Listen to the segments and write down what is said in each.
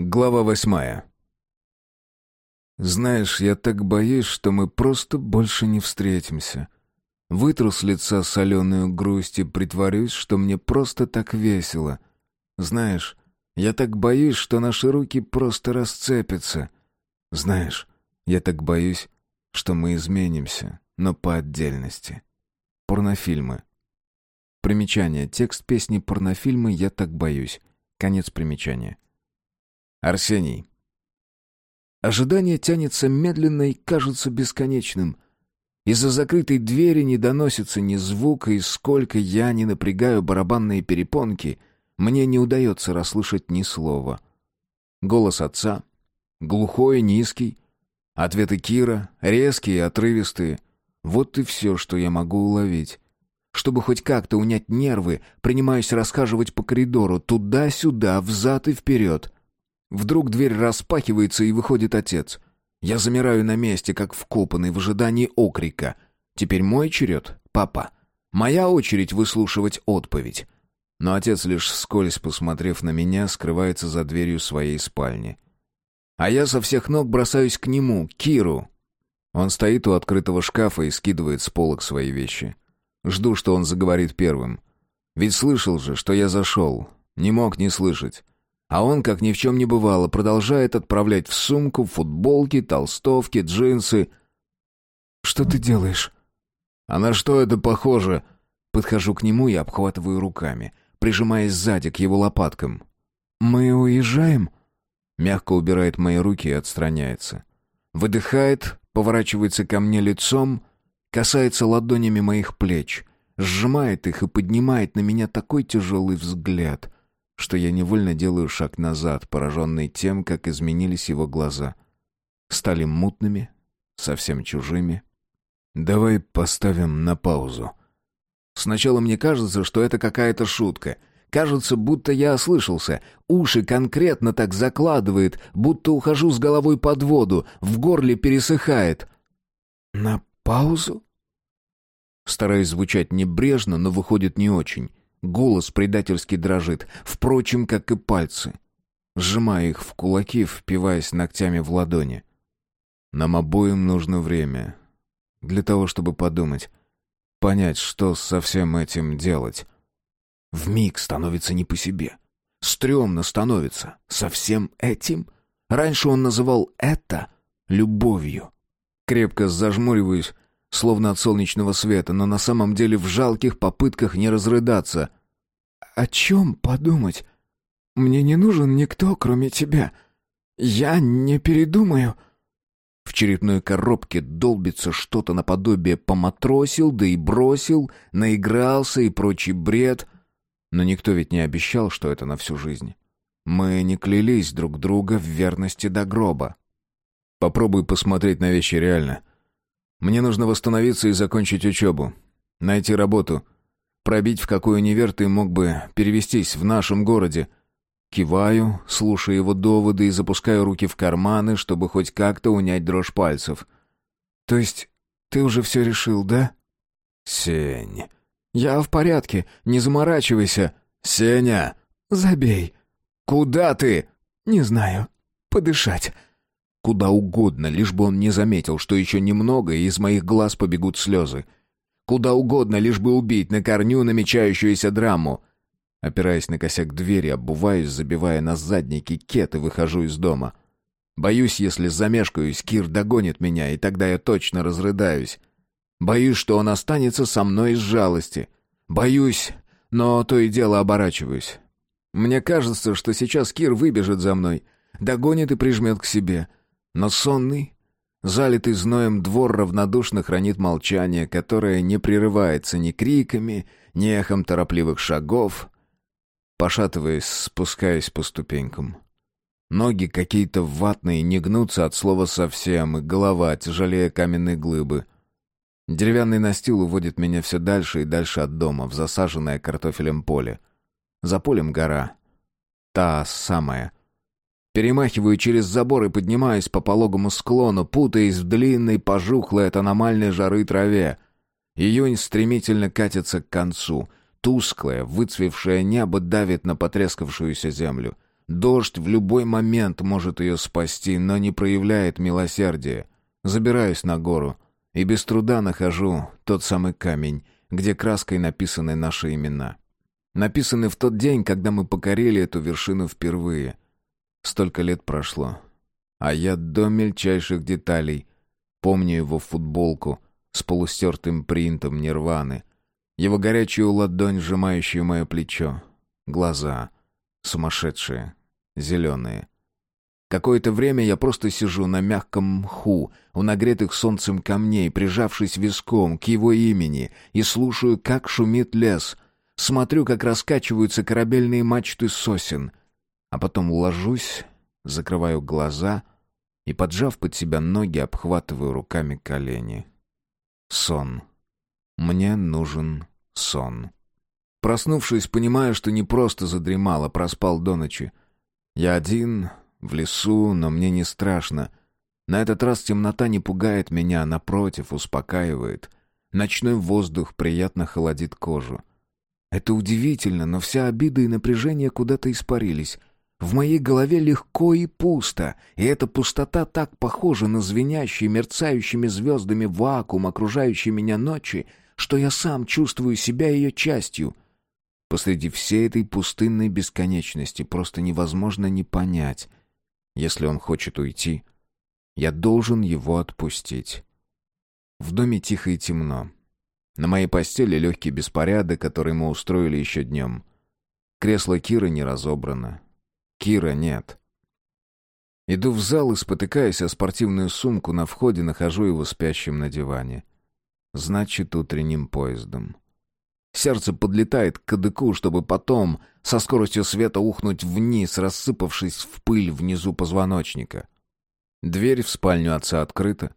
Глава восьмая. Знаешь, я так боюсь, что мы просто больше не встретимся. Вытру с лица соленую грусть и притворюсь, что мне просто так весело. Знаешь, я так боюсь, что наши руки просто расцепятся. Знаешь, я так боюсь, что мы изменимся, но по отдельности. Порнофильмы. Примечание. Текст песни порнофильмы «Я так боюсь». Конец примечания. Арсений. Ожидание тянется медленно и кажется бесконечным. Из-за закрытой двери не доносится ни звука, и сколько я не напрягаю барабанные перепонки, мне не удается расслышать ни слова. Голос отца, глухой, низкий, ответы Кира, резкие отрывистые. Вот и все, что я могу уловить. Чтобы хоть как-то унять нервы, принимаюсь расхаживать по коридору, туда-сюда, взад и вперед — Вдруг дверь распахивается и выходит отец. Я замираю на месте, как вкопанный в ожидании окрика. Теперь мой черед, папа. Моя очередь выслушивать отповедь. Но отец, лишь скользь посмотрев на меня, скрывается за дверью своей спальни. А я со всех ног бросаюсь к нему, Киру. Он стоит у открытого шкафа и скидывает с полок свои вещи. Жду, что он заговорит первым. Ведь слышал же, что я зашел. Не мог не слышать. А он, как ни в чем не бывало, продолжает отправлять в сумку футболки, толстовки, джинсы. «Что ты делаешь?» «А на что это похоже?» Подхожу к нему и обхватываю руками, прижимаясь сзади к его лопаткам. «Мы уезжаем?» Мягко убирает мои руки и отстраняется. Выдыхает, поворачивается ко мне лицом, касается ладонями моих плеч, сжимает их и поднимает на меня такой тяжелый взгляд — что я невольно делаю шаг назад, пораженный тем, как изменились его глаза. Стали мутными, совсем чужими. «Давай поставим на паузу». Сначала мне кажется, что это какая-то шутка. Кажется, будто я ослышался. Уши конкретно так закладывает, будто ухожу с головой под воду, в горле пересыхает. «На паузу?» Стараюсь звучать небрежно, но выходит не очень. Голос предательски дрожит, впрочем, как и пальцы. Сжимая их в кулаки, впиваясь ногтями в ладони. Нам обоим нужно время. Для того, чтобы подумать. Понять, что со всем этим делать. В миг становится не по себе. Стремно становится. Со всем этим? Раньше он называл это любовью. Крепко зажмуриваюсь, словно от солнечного света, но на самом деле в жалких попытках не разрыдаться. «О чем подумать? Мне не нужен никто, кроме тебя. Я не передумаю». В черепной коробке долбится что-то наподобие «поматросил», да и «бросил», «наигрался» и прочий бред. Но никто ведь не обещал, что это на всю жизнь. Мы не клялись друг друга в верности до гроба. Попробуй посмотреть на вещи реально. Мне нужно восстановиться и закончить учебу. Найти работу. Пробить, в какой универ ты мог бы перевестись в нашем городе. Киваю, слушая его доводы и запускаю руки в карманы, чтобы хоть как-то унять дрожь пальцев. То есть ты уже все решил, да? Сень. Я в порядке, не заморачивайся. Сеня. Забей. Куда ты? Не знаю. Подышать. Куда угодно, лишь бы он не заметил, что еще немного, и из моих глаз побегут слезы. Куда угодно, лишь бы убить на корню намечающуюся драму. Опираясь на косяк двери, обуваюсь, забивая на задники кет и выхожу из дома. Боюсь, если замешкаюсь, Кир догонит меня, и тогда я точно разрыдаюсь. Боюсь, что он останется со мной из жалости. Боюсь, но то и дело оборачиваюсь. Мне кажется, что сейчас Кир выбежит за мной, догонит и прижмет к себе — но сонный, залитый зноем двор равнодушно хранит молчание, которое не прерывается ни криками, ни эхом торопливых шагов. Пошатываясь, спускаясь по ступенькам. Ноги какие-то ватные, не гнутся от слова совсем, и голова тяжелее каменной глыбы. Деревянный настил уводит меня все дальше и дальше от дома, в засаженное картофелем поле. За полем гора. Та самая — Перемахиваю через забор и поднимаюсь по пологому склону, путаясь в длинной, пожухлой от аномальной жары траве. Июнь стремительно катится к концу. Тусклое, выцвевшее небо давит на потрескавшуюся землю. Дождь в любой момент может ее спасти, но не проявляет милосердия. Забираюсь на гору и без труда нахожу тот самый камень, где краской написаны наши имена. Написаны в тот день, когда мы покорили эту вершину впервые. Столько лет прошло. А я до мельчайших деталей помню его футболку с полустертым принтом нирваны, его горячую ладонь, сжимающую мое плечо, глаза, сумасшедшие, зеленые. Какое-то время я просто сижу на мягком мху, у нагретых солнцем камней, прижавшись виском к его имени, и слушаю, как шумит лес. Смотрю, как раскачиваются корабельные мачты сосен. А потом ложусь, закрываю глаза и, поджав под себя ноги, обхватываю руками колени. Сон. Мне нужен сон. Проснувшись, понимаю, что не просто задремал, а проспал до ночи. Я один, в лесу, но мне не страшно. На этот раз темнота не пугает меня, а напротив, успокаивает. Ночной воздух приятно холодит кожу. Это удивительно, но вся обида и напряжение куда-то испарились. В моей голове легко и пусто, и эта пустота так похожа на звенящий мерцающими звездами вакуум, окружающий меня ночи, что я сам чувствую себя ее частью. Посреди всей этой пустынной бесконечности просто невозможно не понять, если он хочет уйти, я должен его отпустить. В доме тихо и темно. На моей постели легкий беспорядок, который мы устроили еще днем. Кресло Киры не разобрано. Кира нет. Иду в зал и, спотыкаясь о спортивную сумку, на входе нахожу его спящим на диване. Значит, утренним поездом. Сердце подлетает к кадыку, чтобы потом со скоростью света ухнуть вниз, рассыпавшись в пыль внизу позвоночника. Дверь в спальню отца открыта.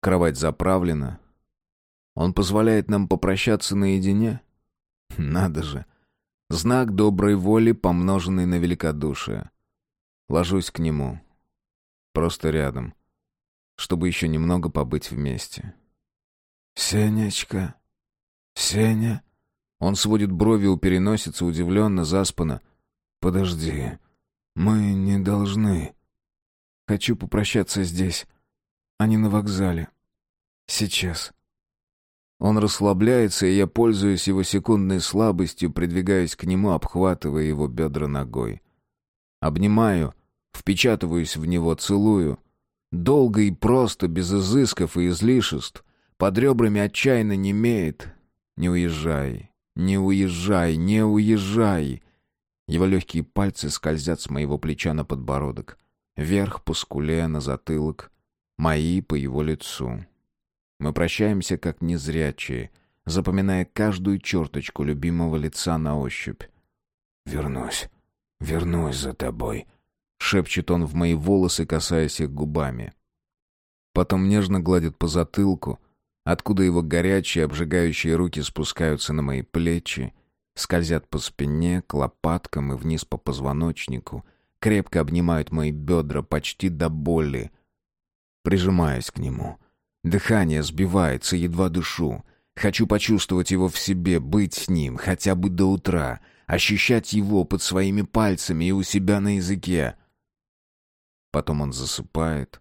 Кровать заправлена. Он позволяет нам попрощаться наедине? Надо же. Знак доброй воли, помноженный на великодушие. Ложусь к нему. Просто рядом. Чтобы еще немного побыть вместе. «Сенечка, Сеня...» Он сводит брови у переносицы, удивленно, заспанно. «Подожди, мы не должны...» «Хочу попрощаться здесь, а не на вокзале. Сейчас». Он расслабляется, и я, пользуясь его секундной слабостью, придвигаюсь к нему, обхватывая его бедра ногой. Обнимаю, впечатываюсь в него, целую. Долго и просто, без изысков и излишеств. Под ребрами отчаянно немеет. «Не уезжай, «Не уезжай, не уезжай!» Его легкие пальцы скользят с моего плеча на подбородок, вверх по скуле, на затылок, мои по его лицу. Мы прощаемся как незрячие, запоминая каждую черточку любимого лица на ощупь. «Вернусь, вернусь за тобой», — шепчет он в мои волосы, касаясь их губами. Потом нежно гладит по затылку, откуда его горячие, обжигающие руки спускаются на мои плечи, скользят по спине, к лопаткам и вниз по позвоночнику, крепко обнимают мои бедра почти до боли. Прижимаясь к нему. Дыхание сбивается, едва дышу. Хочу почувствовать его в себе, быть с ним, хотя бы до утра, ощущать его под своими пальцами и у себя на языке. Потом он засыпает,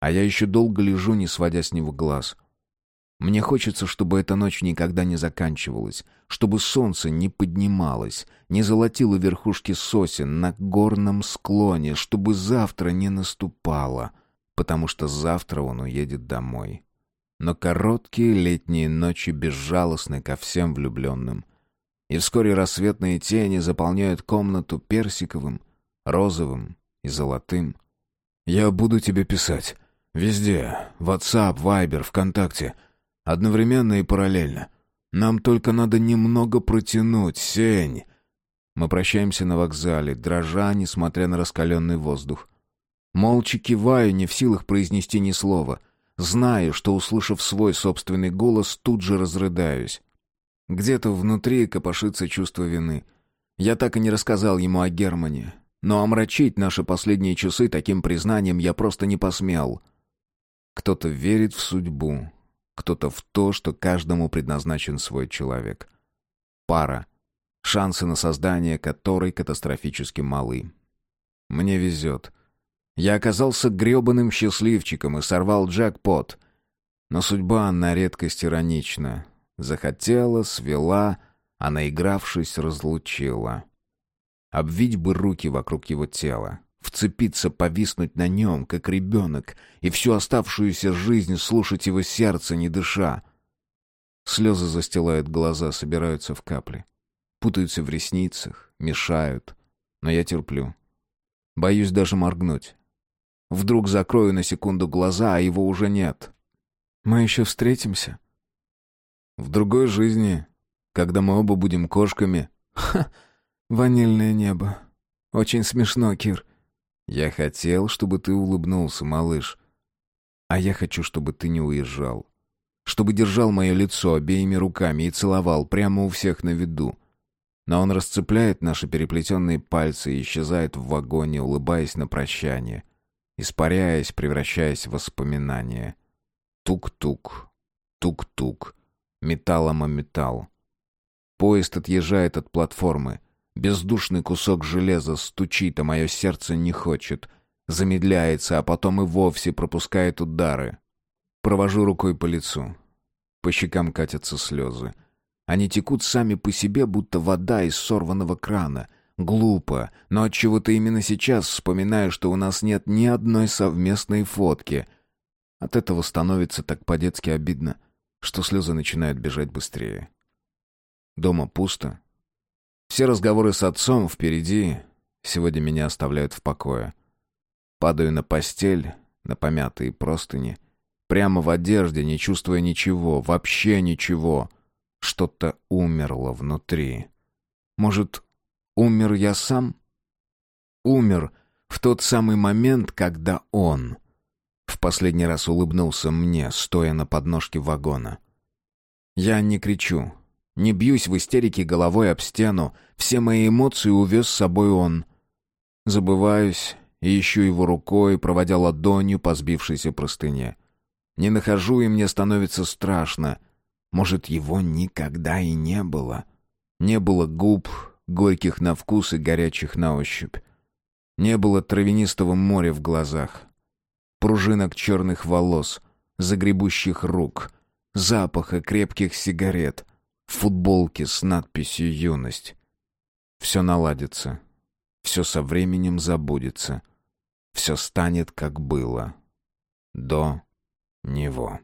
а я еще долго лежу, не сводя с него глаз. Мне хочется, чтобы эта ночь никогда не заканчивалась, чтобы солнце не поднималось, не золотило верхушки сосен на горном склоне, чтобы завтра не наступало, потому что завтра он уедет домой. Но короткие летние ночи безжалостны ко всем влюбленным. И вскоре рассветные тени заполняют комнату персиковым, розовым и золотым. «Я буду тебе писать», Везде. WhatsApp, Viber, ВКонтакте. Одновременно и параллельно. Нам только надо немного протянуть, Сень. Мы прощаемся на вокзале, дрожа, несмотря на раскаленный воздух. Молча киваю, не в силах произнести ни слова. Знаю, что, услышав свой собственный голос, тут же разрыдаюсь. Где-то внутри копошится чувство вины. Я так и не рассказал ему о Германе. Но омрачить наши последние часы таким признанием я просто не посмел. Кто-то верит в судьбу, кто-то в то, что каждому предназначен свой человек. Пара. шансы на создание которой катастрофически малы. Мне везет. Я оказался гребаным счастливчиком и сорвал джекпот. Но судьба на редкость иронична. Захотела, свела, а наигравшись, разлучила. Обвить бы руки вокруг его тела, вцепиться, повиснуть на нем, как ребенок, и всю оставшуюся жизнь слушать его сердце, не дыша. Слезы застилают глаза, собираются в капли. Путаются в ресницах, мешают. Но я терплю. Боюсь даже моргнуть. Вдруг закрою на секунду глаза, а его уже нет. Мы еще встретимся? В другой жизни, когда мы оба будем кошками. Ха! Ванильное небо. Очень смешно, Кир. Я хотел, чтобы ты улыбнулся, малыш. А я хочу, чтобы ты не уезжал. Чтобы держал мое лицо обеими руками и целовал прямо у всех на виду. Но он расцепляет наши переплетенные пальцы и исчезает в вагоне, улыбаясь на прощание, испаряясь, превращаясь в воспоминание. Тук-тук, тук-тук, металлом о металл. Поезд отъезжает от платформы. Бездушный кусок железа стучит, а мое сердце не хочет. Замедляется, а потом и вовсе пропускает удары. Провожу рукой по лицу. По щекам катятся слезы. Они текут сами по себе, будто вода из сорванного крана. Глупо, но от чего то именно сейчас вспоминаю, что у нас нет ни одной совместной фотки. От этого становится так по-детски обидно, что слезы начинают бежать быстрее. Дома пусто, все разговоры с отцом впереди сегодня меня оставляют в покое. Падаю на постель, на помятые простыни, прямо в одежде, не чувствуя ничего, вообще ничего. Что-то умерло внутри. Может, умер я сам? Умер в тот самый момент, когда он в последний раз улыбнулся мне, стоя на подножке вагона. Я не кричу, не бьюсь в истерике головой об стену. Все мои эмоции увез с собой он. Забываюсь и ищу его рукой, проводя ладонью по сбившейся простыне. Не нахожу, и мне становится страшно. Может, его никогда и не было. Не было губ, горьких на вкус и горячих на ощупь. Не было травянистого моря в глазах. Пружинок черных волос, загребущих рук, запаха крепких сигарет — футболке с надписью «Юность». Все наладится. Все со временем забудется. Все станет, как было. До него.